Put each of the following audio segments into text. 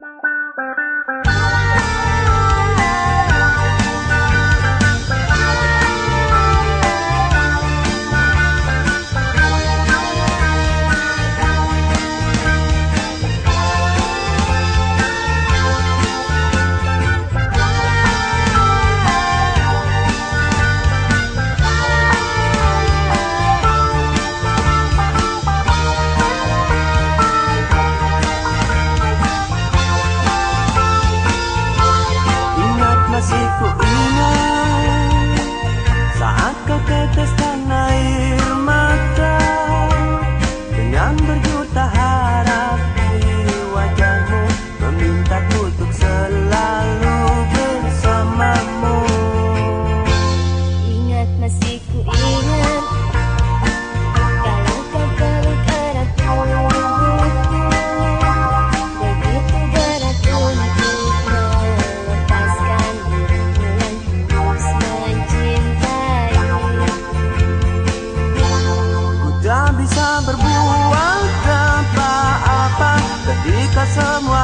Bye. casa,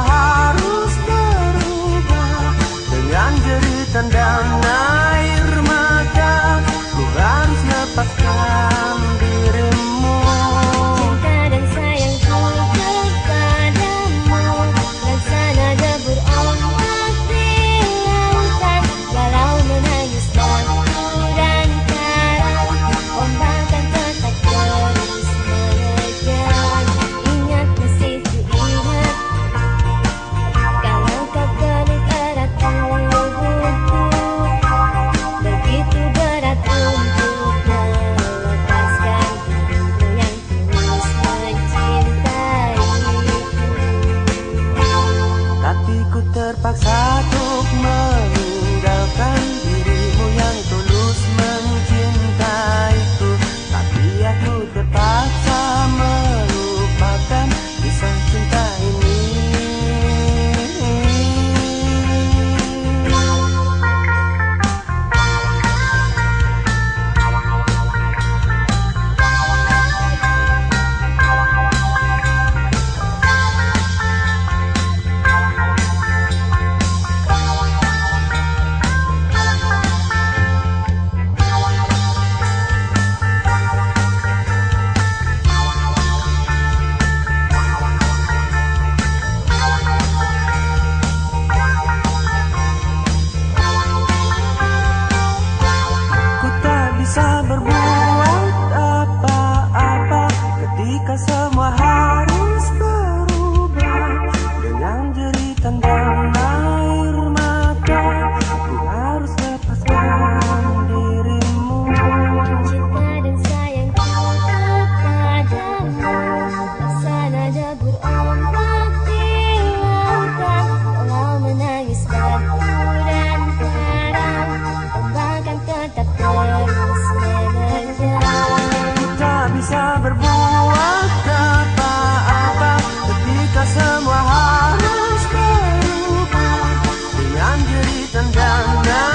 my bisa berbuat apa-apa ketika semua berbuat apa-apa ketika semua harus berubah dengan jeritan dan.